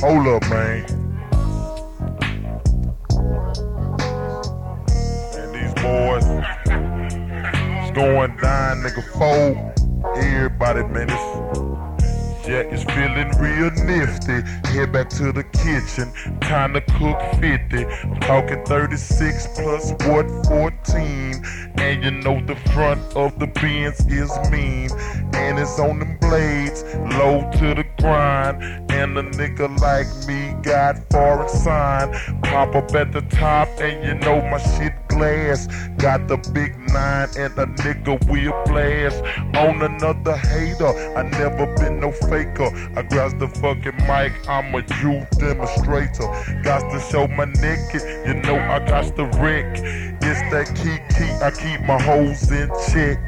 Hold up, man. And these boys, it's going down, nigga. Fold. Everybody, man, it's Jack is feeling real nifty. Head back to the kitchen, time to cook 50. Talking 36 plus what 14. And you know the front of the Benz is mean. And it's on them blades, low to the And a nigga like me got foreign sign. Pop up at the top, and you know my shit glass. Got the big nine, and a nigga will blast. On another hater, I never been no faker. I grab the fucking mic, I'm a youth demonstrator. Got to show my naked, you know I got the wreck. It's that key key, I keep my hoes in check.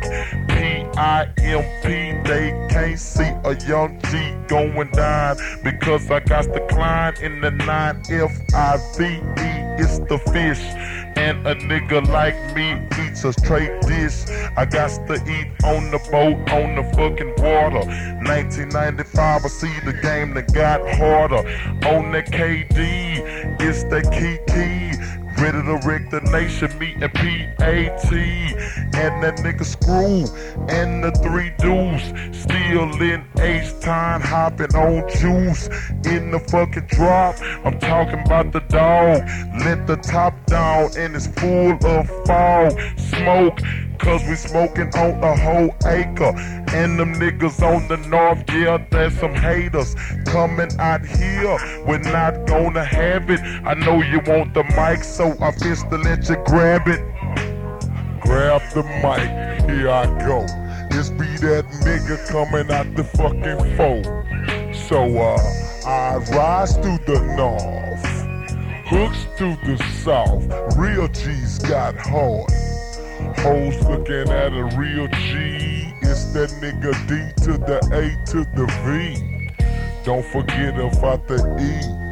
P-I-M-P, they can't see a young G going down because I got the climb in the 9-F-I-V-E. It's the fish. And a nigga like me eats a straight dish. I got to eat on the boat, on the fucking water. 1995, I see the game that got harder. On the KD, it's the key wreck the nation, me and PAT. And that nigga Screw and the three dudes. Still in H-Time, hopping on juice. In the fucking drop, I'm talking about the dog. Let the top down and it's full of fog. Smoke, cause we smoking on a whole acre. And them niggas on the north, yeah, there's some haters coming out here. We're not gonna have it. I know you want the mic, so I fist to let you grab it. Grab the mic, here I go. This be that nigga coming out the fucking phone. So uh, I rise to the north, hooks to the south. Real G's got hard. Hoes looking at a real G. It's that nigga D to the A to the V. Don't forget about the E.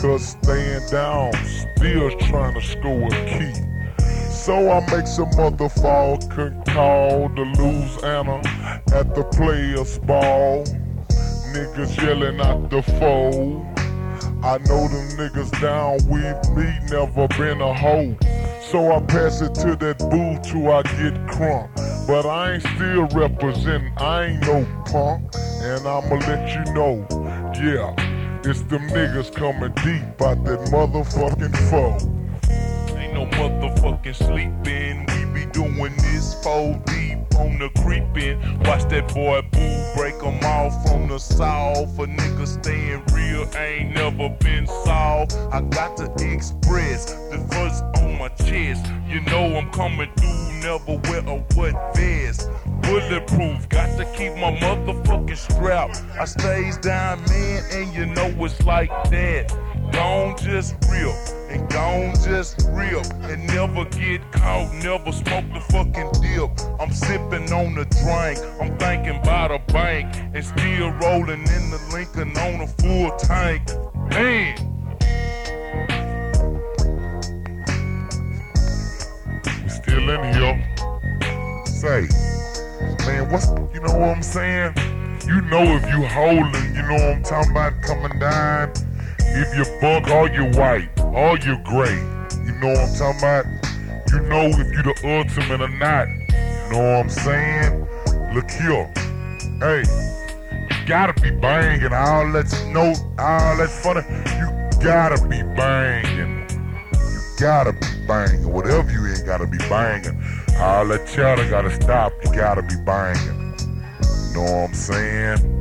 Cause staying down, still trying to score a key. So I make some motherfucking call to Louisiana at the players ball. Niggas yelling at the foe. I know them niggas down with me, never been a hoe. So I pass it to that boo till I get crunk. But I ain't still representing, I ain't no punk. And I'ma let you know, yeah, it's them niggas coming deep out that motherfucking foe. Ain't no motherfucking sleeping, we be doing this four deep on the creeping. Watch that boy boo break 'em off from the south. A nigga staying real, ain't never been soft. I got to express the first chest. You know I'm coming through, never wear a wet vest. Bulletproof, got to keep my motherfucking strap. I stays down, man, and you know it's like that. Don't just real, and gone just real, and never get caught, never smoke the fucking dip. I'm sipping on the drink, I'm thinking about a bank and still rolling in the Lincoln on a full tank. Man. Say, man, what's you know what I'm saying? You know if you holding, you know what I'm talking about coming down. If you buck all you white all you gray, you know what I'm talking about? You know if you the ultimate or not. You know what I'm saying? Look here. Hey, you gotta be banging. All that know, all that funny. You gotta be banging. Gotta be banging. Whatever you ain't gotta be banging. All that chatter gotta stop. You gotta be banging. Know what I'm saying?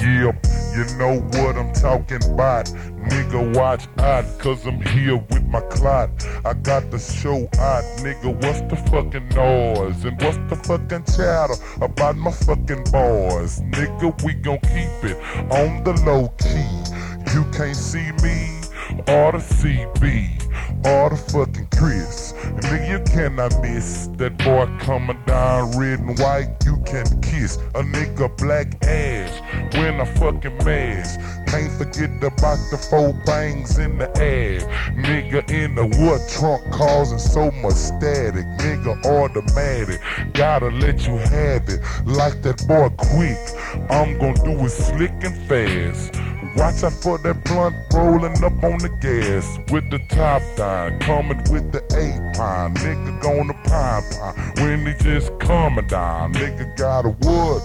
Yeah, you know what I'm talking about. Nigga, watch out, cause I'm here with my clot. I got the show out, nigga. What's the fucking noise? And what's the fucking chatter about my fucking boys? Nigga, we gon' keep it on the low key. You can't see me or the CB or the fucking Chris. Nigga, you cannot miss that boy coming down red and white. You can kiss a nigga black ass when I fucking mask. Can't forget about the four bangs in the air. Nigga in the wood trunk causing so much static. Nigga automatic. Gotta let you have it like that boy quick. I'm gonna do it slick and fast. Watch out for that blunt rolling up on the gas with the top down, coming with the eight pine. Nigga gonna pine pine when he just coming down. Nigga got a wood,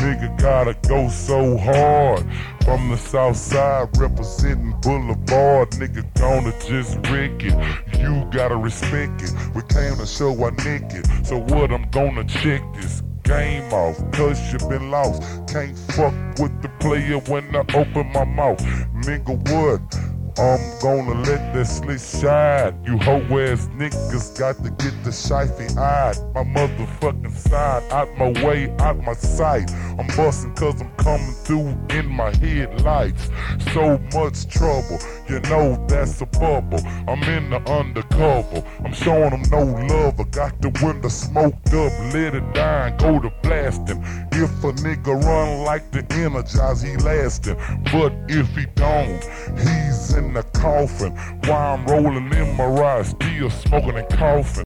nigga gotta go so hard. From the south side, representing Boulevard, nigga gonna just wreck it. You gotta respect it. We came to show our naked, so what? I'm gonna check this game off, cause you been lost. Can't fuck with the player when I open my mouth. Nigga, what? I'm gonna let that slit shine. You hoe ass niggas got to get the shifty eyed. My motherfucking side, out my way, out my sight. I'm busting cause I'm coming through in my headlights. So much trouble, you know that's a bubble. I'm in the undercover, I'm showing them no love. I got the window smoked up, let it down, go to blasting. If a nigga run like the energize, he lasting. But if he don't, he's in the coffin. While I'm rolling in my ride, still smoking and coughing.